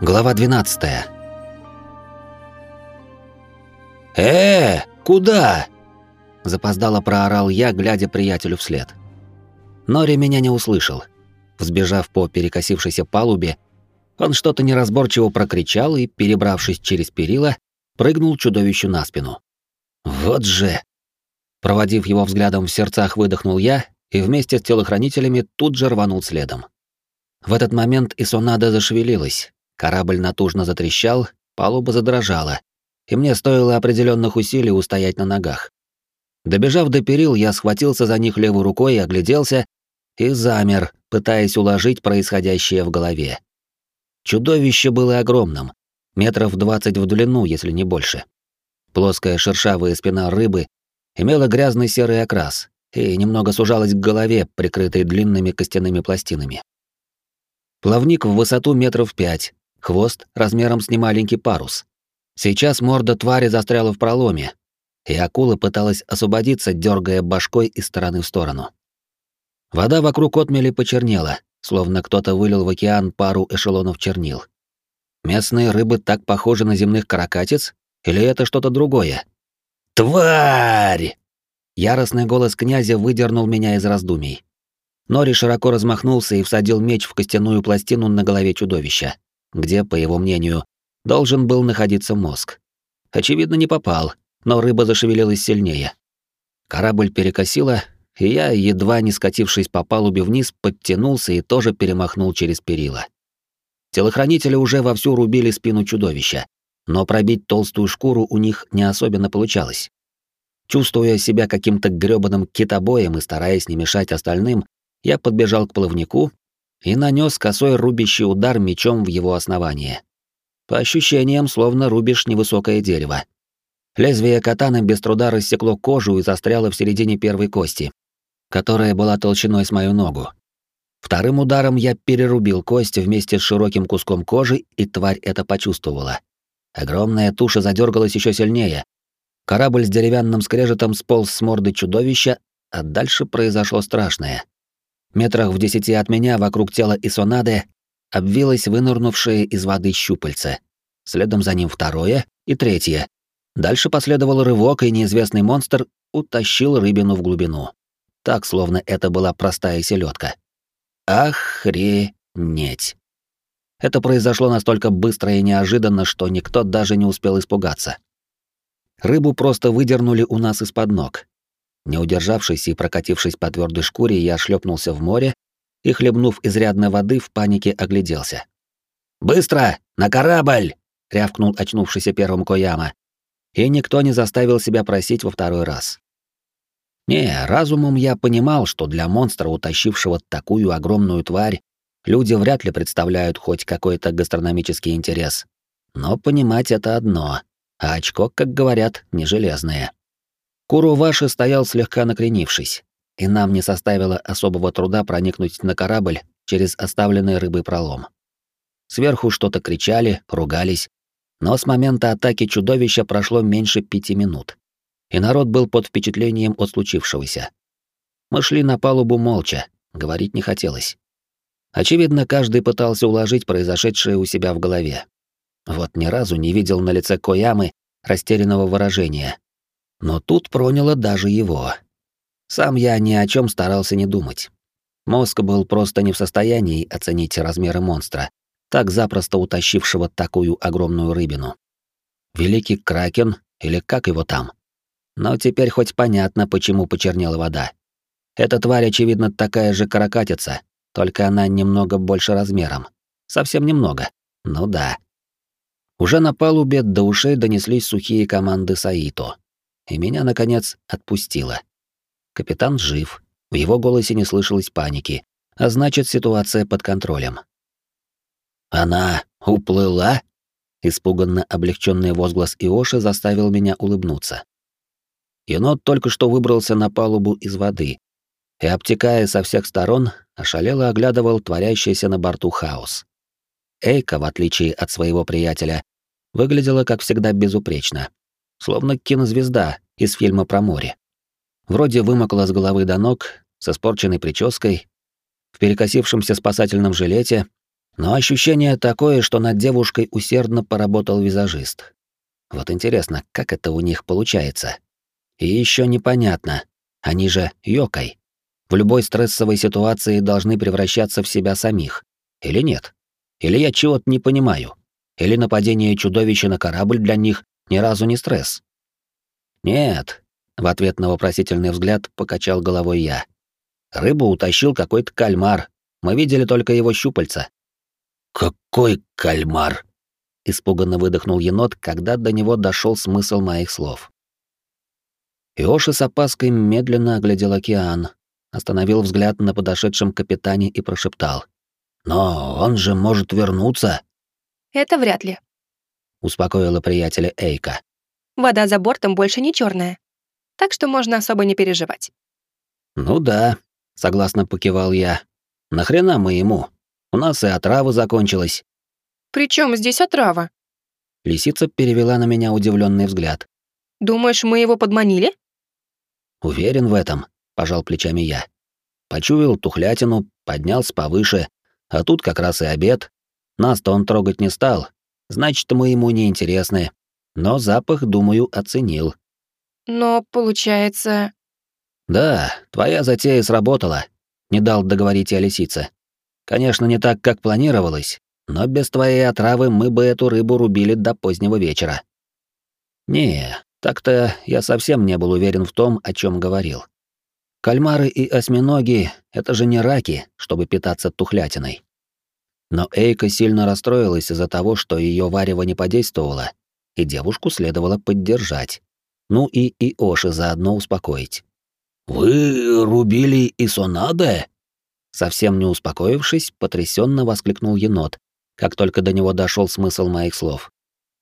Глава 12. Э, куда? запоздало проорал я, глядя приятелю вслед. Нори меня не услышал. Взбежав по перекосившейся палубе, он что-то неразборчиво прокричал и, перебравшись через перила, прыгнул чудовищу на спину. Вот же. Проводив его взглядом в сердцах, выдохнул я и вместе с телохранителями тут же рванул следом. В этот момент Исонада зашевелилась, корабль натужно затрещал, палуба задрожала, и мне стоило определенных усилий устоять на ногах. Добежав до перил, я схватился за них левой рукой огляделся, и замер, пытаясь уложить происходящее в голове. Чудовище было огромным, метров двадцать в длину, если не больше. Плоская шершавая спина рыбы имела грязный серый окрас и немного сужалась к голове, прикрытой длинными костяными пластинами. Плавник в высоту метров пять, хвост размером с немаленький парус. Сейчас морда твари застряла в проломе, и акула пыталась освободиться, дергая башкой из стороны в сторону. Вода вокруг отмели почернела, словно кто-то вылил в океан пару эшелонов чернил. Местные рыбы так похожи на земных каракатиц, или это что-то другое? «Тварь!» Яростный голос князя выдернул меня из раздумий. Нори широко размахнулся и всадил меч в костяную пластину на голове чудовища, где, по его мнению, должен был находиться мозг. Очевидно, не попал, но рыба зашевелилась сильнее. Корабль перекосило, и я, едва не скатившись по палубе вниз, подтянулся и тоже перемахнул через перила. Телохранители уже вовсю рубили спину чудовища, но пробить толстую шкуру у них не особенно получалось. Чувствуя себя каким-то грёбаным китобоем и стараясь не мешать остальным, я подбежал к плавнику и нанес косой рубящий удар мечом в его основание. По ощущениям, словно рубишь невысокое дерево. Лезвие катаны без труда рассекло кожу и застряло в середине первой кости, которая была толщиной с мою ногу. Вторым ударом я перерубил кость вместе с широким куском кожи, и тварь это почувствовала. Огромная туша задергалась еще сильнее. Корабль с деревянным скрежетом сполз с морды чудовища, а дальше произошло страшное. Метрах в десяти от меня вокруг тела Исонады обвилось вынырнувшее из воды щупальце. Следом за ним второе и третье. Дальше последовал рывок, и неизвестный монстр утащил рыбину в глубину. Так, словно это была простая селедка. Охренеть. Это произошло настолько быстро и неожиданно, что никто даже не успел испугаться. Рыбу просто выдернули у нас из-под ног. Не удержавшись и прокатившись по твердой шкуре, я шлепнулся в море и, хлебнув изрядно воды, в панике огляделся. «Быстро! На корабль!» — рявкнул очнувшийся первым Кояма. И никто не заставил себя просить во второй раз. Не, разумом я понимал, что для монстра, утащившего такую огромную тварь, люди вряд ли представляют хоть какой-то гастрономический интерес. Но понимать это одно, а очко, как говорят, не железное. Куруваши стоял слегка накренившись, и нам не составило особого труда проникнуть на корабль через оставленный рыбой пролом. Сверху что-то кричали, ругались, но с момента атаки чудовища прошло меньше пяти минут, и народ был под впечатлением от случившегося. Мы шли на палубу молча, говорить не хотелось. Очевидно, каждый пытался уложить произошедшее у себя в голове. Вот ни разу не видел на лице Коямы растерянного выражения, но тут проняло даже его. Сам я ни о чем старался не думать. Мозг был просто не в состоянии оценить размеры монстра, так запросто утащившего такую огромную рыбину. Великий Кракен, или как его там? Но теперь хоть понятно, почему почернела вода. Эта тварь, очевидно, такая же каракатица, только она немного больше размером. Совсем немного. Ну да. Уже на палубе до ушей донеслись сухие команды Саито и меня, наконец, отпустило. Капитан жив, в его голосе не слышалось паники, а значит, ситуация под контролем. «Она уплыла?» Испуганно облегченный возглас Иоши заставил меня улыбнуться. Енот только что выбрался на палубу из воды и, обтекая со всех сторон, ошалело оглядывал творящийся на борту хаос. Эйка, в отличие от своего приятеля, выглядела, как всегда, безупречно словно кинозвезда из фильма про море. Вроде вымокла с головы до ног, со спорченной прической, в перекосившемся спасательном жилете, Но ощущение такое, что над девушкой усердно поработал визажист. Вот интересно, как это у них получается? И еще непонятно, они же йокай. В любой стрессовой ситуации должны превращаться в себя самих. Или нет? Или я чего-то не понимаю? Или нападение чудовища на корабль для них ни разу не стресс? Нет, в ответ на вопросительный взгляд покачал головой я. Рыбу утащил какой-то кальмар. Мы видели только его щупальца. Какой кальмар? Испуганно выдохнул енот, когда до него дошел смысл моих слов. Иоши с опаской медленно оглядел океан, остановил взгляд на подошедшем капитане и прошептал. «Но он же может вернуться!» «Это вряд ли», — успокоила приятеля Эйка. «Вода за бортом больше не черная, так что можно особо не переживать». «Ну да», — согласно покивал я. «Нахрена мы ему? У нас и отрава закончилась». «При чем здесь отрава?» Лисица перевела на меня удивленный взгляд. «Думаешь, мы его подманили?» Уверен в этом, пожал плечами я. Почуял тухлятину, поднялся повыше, а тут как раз и обед. Нас-то он трогать не стал, значит, мы ему не интересны. Но запах, думаю, оценил. Но получается... Да, твоя затея сработала, не дал договорить я лисице. Конечно, не так, как планировалось, но без твоей отравы мы бы эту рыбу рубили до позднего вечера. Не, так-то я совсем не был уверен в том, о чем говорил. Кальмары и осьминоги — это же не раки, чтобы питаться тухлятиной. Но Эйка сильно расстроилась из-за того, что ее варево не подействовало, и девушку следовало поддержать. Ну и Иоши заодно успокоить. «Вы рубили Исонаде?» Совсем не успокоившись, потрясенно воскликнул енот, как только до него дошел смысл моих слов.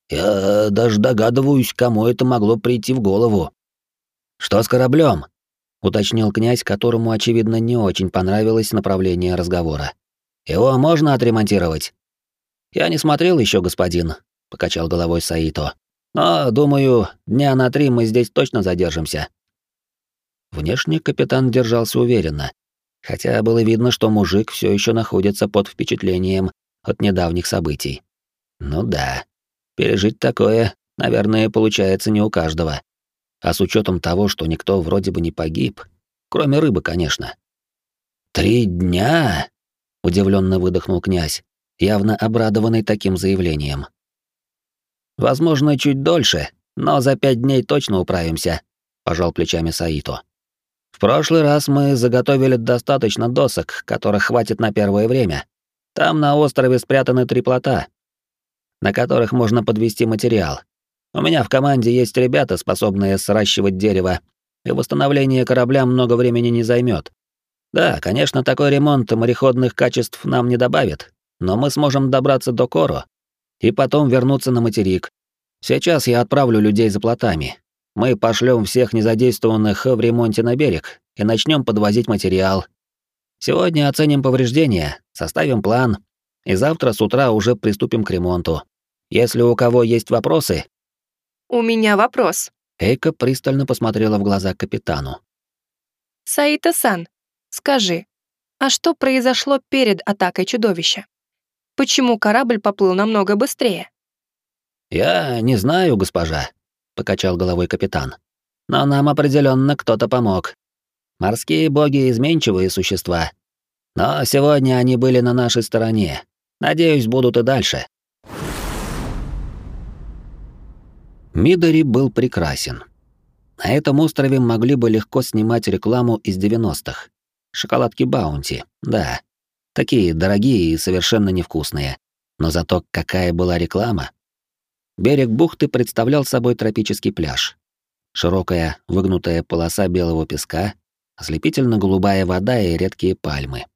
Я даже догадываюсь, кому это могло прийти в голову. Что с кораблем? уточнил князь, которому очевидно не очень понравилось направление разговора. Его можно отремонтировать? Я не смотрел еще, господин, покачал головой Саито. Но, думаю, дня на три мы здесь точно задержимся. Внешне капитан держался уверенно, хотя было видно, что мужик все еще находится под впечатлением от недавних событий. Ну да, Пережить такое, наверное, получается не у каждого. А с учетом того, что никто вроде бы не погиб, кроме рыбы, конечно. Три дня? Удивленно выдохнул князь, явно обрадованный таким заявлением. Возможно, чуть дольше, но за пять дней точно управимся, пожал плечами Саито. В прошлый раз мы заготовили достаточно досок, которых хватит на первое время. Там на острове спрятаны три плота, на которых можно подвести материал. У меня в команде есть ребята, способные сращивать дерево, и восстановление корабля много времени не займет. Да, конечно, такой ремонт мореходных качеств нам не добавит, но мы сможем добраться до Коро и потом вернуться на материк. Сейчас я отправлю людей за плотами. Мы пошлем всех незадействованных в ремонте на берег и начнем подвозить материал. Сегодня оценим повреждения, составим план, и завтра с утра уже приступим к ремонту. Если у кого есть вопросы...» «У меня вопрос». Эйка пристально посмотрела в глаза капитану. «Саита-сан, скажи, а что произошло перед атакой чудовища? Почему корабль поплыл намного быстрее?» «Я не знаю, госпожа», — покачал головой капитан. «Но нам определенно кто-то помог. Морские боги — изменчивые существа. Но сегодня они были на нашей стороне. Надеюсь, будут и дальше. Мидори был прекрасен. На этом острове могли бы легко снимать рекламу из 90-х. Шоколадки Баунти, да. Такие дорогие и совершенно невкусные. Но зато какая была реклама. Берег бухты представлял собой тропический пляж. Широкая, выгнутая полоса белого песка, ослепительно-голубая вода и редкие пальмы.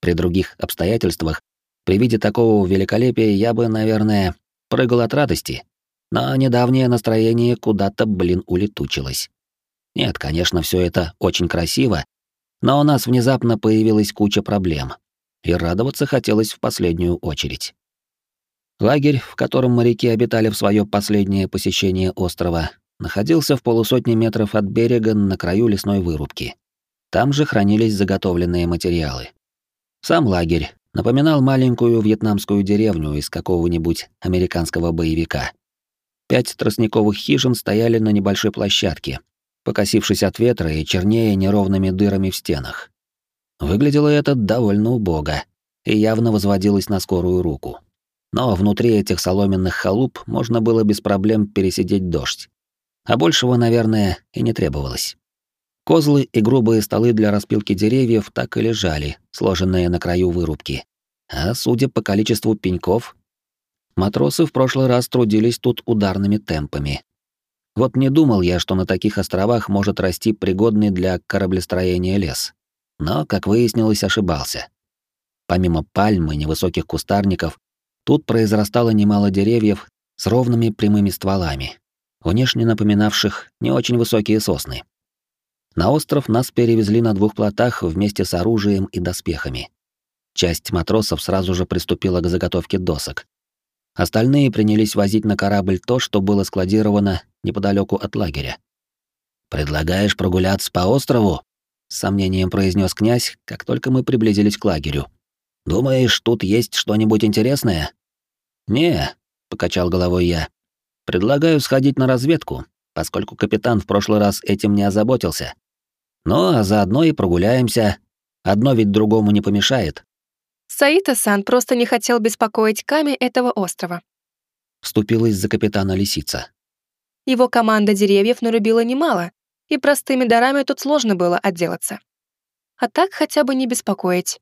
При других обстоятельствах, при виде такого великолепия я бы, наверное, прыгал от радости, но недавнее настроение куда-то, блин, улетучилось. Нет, конечно, все это очень красиво, но у нас внезапно появилась куча проблем, и радоваться хотелось в последнюю очередь. Лагерь, в котором моряки обитали в свое последнее посещение острова, находился в полусотни метров от берега на краю лесной вырубки. Там же хранились заготовленные материалы. Сам лагерь, напоминал маленькую вьетнамскую деревню из какого-нибудь американского боевика. Пять тростниковых хижин стояли на небольшой площадке, покосившись от ветра и чернее неровными дырами в стенах. Выглядело это довольно убого и явно возводилось на скорую руку. Но внутри этих соломенных халуп можно было без проблем пересидеть дождь. А большего, наверное, и не требовалось. Козлы и грубые столы для распилки деревьев так и лежали, сложенные на краю вырубки. А судя по количеству пеньков, матросы в прошлый раз трудились тут ударными темпами. Вот не думал я, что на таких островах может расти пригодный для кораблестроения лес. Но, как выяснилось, ошибался. Помимо пальм и невысоких кустарников, тут произрастало немало деревьев с ровными прямыми стволами, внешне напоминавших не очень высокие сосны. На остров нас перевезли на двух плотах вместе с оружием и доспехами. Часть матросов сразу же приступила к заготовке досок. Остальные принялись возить на корабль то, что было складировано неподалеку от лагеря. «Предлагаешь прогуляться по острову?» — с сомнением произнес князь, как только мы приблизились к лагерю. «Думаешь, тут есть что-нибудь интересное?» «Не», — покачал головой я. «Предлагаю сходить на разведку, поскольку капитан в прошлый раз этим не озаботился. Ну, а заодно и прогуляемся. Одно ведь другому не помешает. Саита-сан просто не хотел беспокоить Ками этого острова. Вступилась за капитана лисица. Его команда деревьев нарубила немало, и простыми дарами тут сложно было отделаться. А так хотя бы не беспокоить.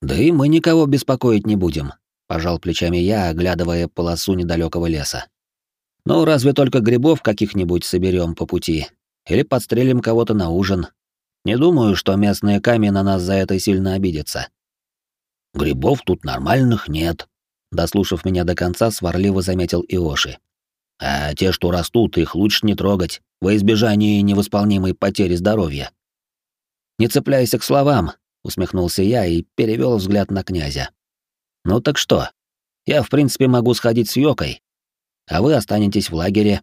Да и мы никого беспокоить не будем, пожал плечами я, оглядывая полосу недалекого леса. Ну, разве только грибов каких-нибудь соберем по пути, или подстрелим кого-то на ужин. Не думаю, что местные камни на нас за это сильно обидятся. Грибов тут нормальных нет, дослушав меня до конца, сварливо заметил Иоши. А те, что растут, их лучше не трогать, во избежание невосполнимой потери здоровья. Не цепляйся к словам, усмехнулся я и перевел взгляд на князя. Ну так что? Я, в принципе, могу сходить с Йокой, а вы останетесь в лагере.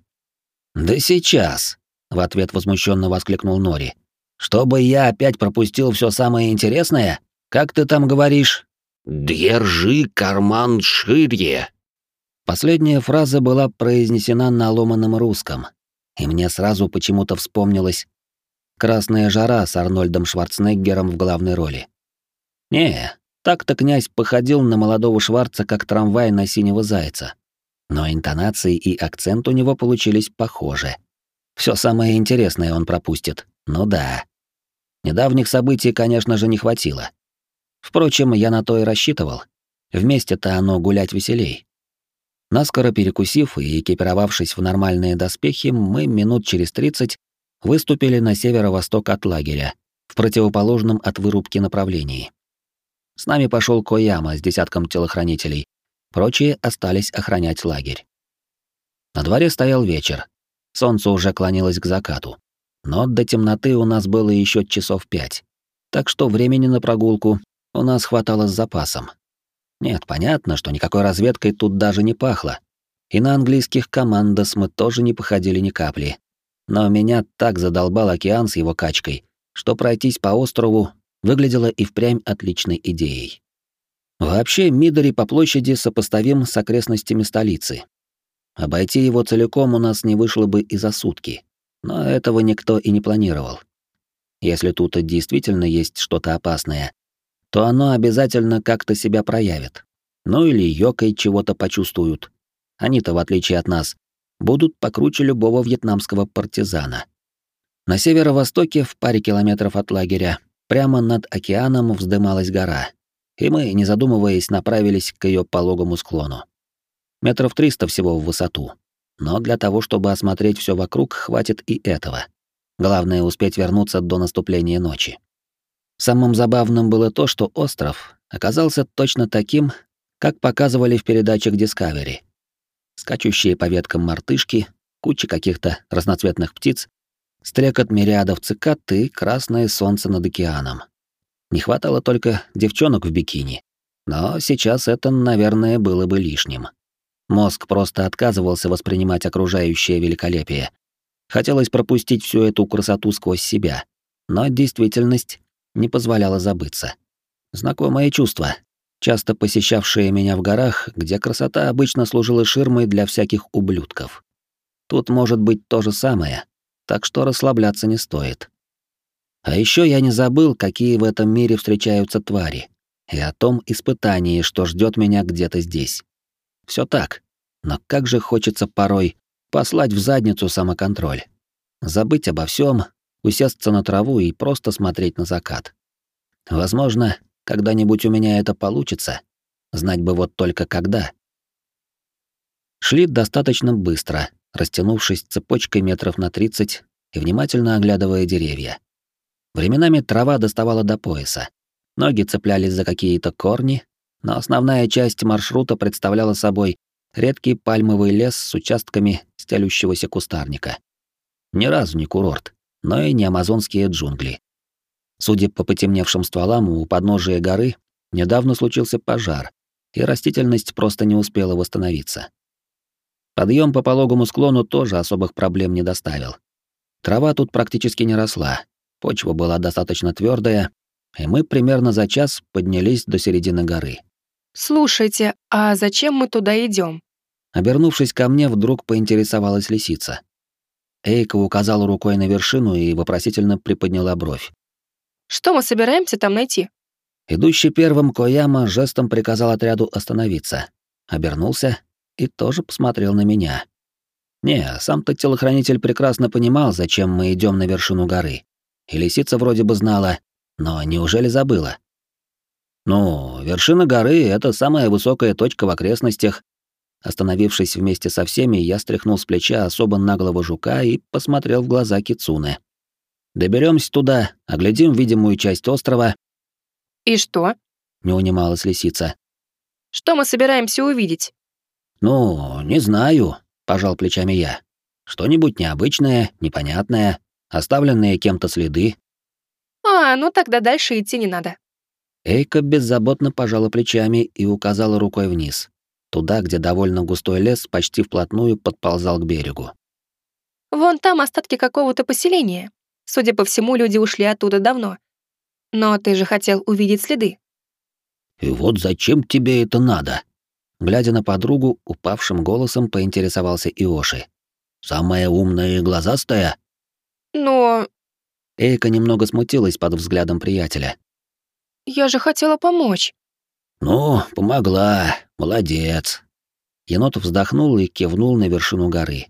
Да сейчас, в ответ возмущенно воскликнул Нори. Чтобы я опять пропустил все самое интересное? Как ты там говоришь? Держи карман шире. Последняя фраза была произнесена на ломаном русском, и мне сразу почему-то вспомнилась «Красная жара» с Арнольдом Шварценеггером в главной роли. Не, так-то князь походил на молодого Шварца, как трамвай на синего зайца. Но интонации и акцент у него получились похожи. Все самое интересное он пропустит. Ну да. Недавних событий, конечно же, не хватило. Впрочем, я на то и рассчитывал. Вместе-то оно гулять веселей. Наскоро перекусив и экипировавшись в нормальные доспехи, мы минут через тридцать выступили на северо-восток от лагеря, в противоположном от вырубки направлении. С нами пошел Кояма с десятком телохранителей, прочие остались охранять лагерь. На дворе стоял вечер, Солнце уже клонилось к закату. Но до темноты у нас было еще часов пять. Так что времени на прогулку у нас хватало с запасом. Нет, понятно, что никакой разведкой тут даже не пахло. И на английских командос мы тоже не походили ни капли. Но меня так задолбал океан с его качкой, что пройтись по острову выглядело и впрямь отличной идеей. Вообще, Мидори по площади сопоставим с окрестностями столицы. Обойти его целиком у нас не вышло бы и за сутки. Но этого никто и не планировал. Если тут действительно есть что-то опасное, то оно обязательно как-то себя проявит. Ну или йокой чего-то почувствуют. Они-то, в отличие от нас, будут покруче любого вьетнамского партизана. На северо-востоке, в паре километров от лагеря, прямо над океаном вздымалась гора, и мы, не задумываясь, направились к ее пологому склону. Метров триста всего в высоту. Но для того, чтобы осмотреть все вокруг, хватит и этого. Главное успеть вернуться до наступления ночи. Самым забавным было то, что остров оказался точно таким, как показывали в передачах Discovery. Скачущие по веткам мартышки, куча каких-то разноцветных птиц, стрекот мириадов цикад и красное солнце над океаном. Не хватало только девчонок в бикини. Но сейчас это, наверное, было бы лишним. Мозг просто отказывался воспринимать окружающее великолепие. Хотелось пропустить всю эту красоту сквозь себя, но действительность не позволяла забыться. Знакомое чувство, часто посещавшие меня в горах, где красота обычно служила ширмой для всяких ублюдков. Тут может быть то же самое, так что расслабляться не стоит. А еще я не забыл, какие в этом мире встречаются твари, и о том испытании, что ждет меня где-то здесь. Все так, но как же хочется порой послать в задницу самоконтроль. Забыть обо всем, усесться на траву и просто смотреть на закат. Возможно, когда-нибудь у меня это получится. Знать бы вот только когда. Шли достаточно быстро, растянувшись цепочкой метров на 30 и внимательно оглядывая деревья. Временами трава доставала до пояса. Ноги цеплялись за какие-то корни, но основная часть маршрута представляла собой редкий пальмовый лес с участками стелющегося кустарника. Ни разу не курорт, но и не амазонские джунгли. Судя по потемневшим стволам, у подножия горы недавно случился пожар, и растительность просто не успела восстановиться. Подъем по пологому склону тоже особых проблем не доставил. Трава тут практически не росла, почва была достаточно твердая, и мы примерно за час поднялись до середины горы. «Слушайте, а зачем мы туда идем? Обернувшись ко мне, вдруг поинтересовалась лисица. Эйка указала рукой на вершину и вопросительно приподняла бровь. «Что мы собираемся там найти?» Идущий первым Кояма жестом приказал отряду остановиться, обернулся и тоже посмотрел на меня. Не, сам-то телохранитель прекрасно понимал, зачем мы идем на вершину горы. И лисица вроде бы знала, но неужели забыла? Ну, вершина горы — это самая высокая точка в окрестностях, Остановившись вместе со всеми, я стряхнул с плеча особо наглого жука и посмотрел в глаза Кицуны. Доберемся туда, оглядим видимую часть острова. И что? Не унималась лисица. Что мы собираемся увидеть? Ну, не знаю, пожал плечами я. Что-нибудь необычное, непонятное, оставленные кем-то следы. А, ну тогда дальше идти не надо. Эйка беззаботно пожала плечами и указала рукой вниз туда, где довольно густой лес почти вплотную подползал к берегу. «Вон там остатки какого-то поселения. Судя по всему, люди ушли оттуда давно. Но ты же хотел увидеть следы». «И вот зачем тебе это надо?» Глядя на подругу, упавшим голосом поинтересовался Иоши. «Самая умная и глазастая?» «Но...» Эйка немного смутилась под взглядом приятеля. «Я же хотела помочь». «Ну, помогла. Молодец». Енот вздохнул и кивнул на вершину горы.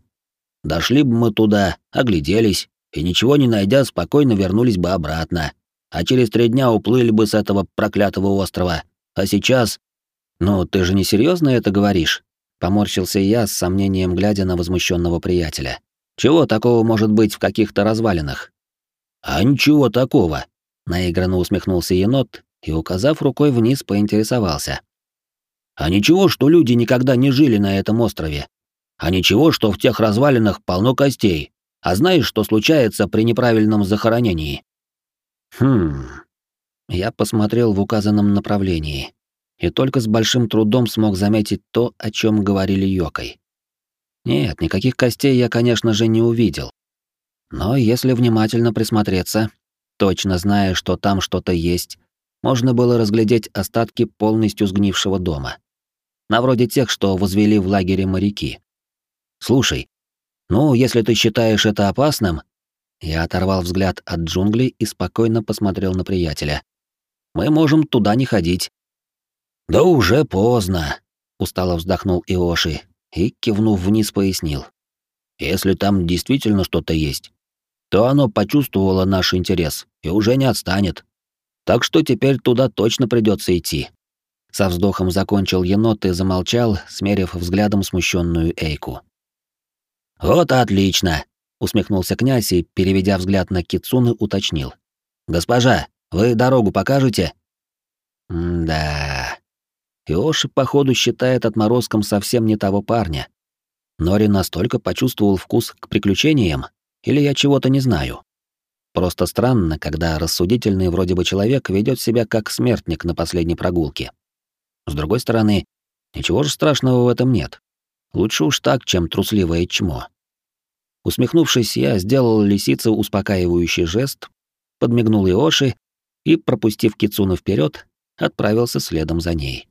«Дошли бы мы туда, огляделись, и ничего не найдя, спокойно вернулись бы обратно. А через три дня уплыли бы с этого проклятого острова. А сейчас...» «Ну, ты же не серьезно это говоришь?» Поморщился я с сомнением, глядя на возмущенного приятеля. «Чего такого может быть в каких-то развалинах?» «А ничего такого», — наигранно усмехнулся енот и, указав рукой вниз, поинтересовался. «А ничего, что люди никогда не жили на этом острове? А ничего, что в тех развалинах полно костей? А знаешь, что случается при неправильном захоронении?» «Хм...» Я посмотрел в указанном направлении и только с большим трудом смог заметить то, о чем говорили Йокой. Нет, никаких костей я, конечно же, не увидел. Но если внимательно присмотреться, точно зная, что там что-то есть, можно было разглядеть остатки полностью сгнившего дома. На вроде тех, что возвели в лагере моряки. «Слушай, ну, если ты считаешь это опасным...» Я оторвал взгляд от джунглей и спокойно посмотрел на приятеля. «Мы можем туда не ходить». «Да уже поздно», — устало вздохнул Иоши и, кивнув вниз, пояснил. «Если там действительно что-то есть, то оно почувствовало наш интерес и уже не отстанет. Так что теперь туда точно придется идти. Со вздохом закончил енот и замолчал, смерив взглядом смущенную Эйку. Вот отлично, усмехнулся князь и, переведя взгляд на Кицуны, уточнил: "Госпожа, вы дорогу покажете?" да. Иоши, походу, считает отморозком совсем не того парня. Нори настолько почувствовал вкус к приключениям, или я чего-то не знаю. Просто странно, когда рассудительный вроде бы человек ведет себя как смертник на последней прогулке. С другой стороны, ничего же страшного в этом нет. Лучше уж так, чем трусливое чмо. Усмехнувшись, я сделал лисице успокаивающий жест, подмигнул Иоши и, пропустив Кицуна вперед, отправился следом за ней.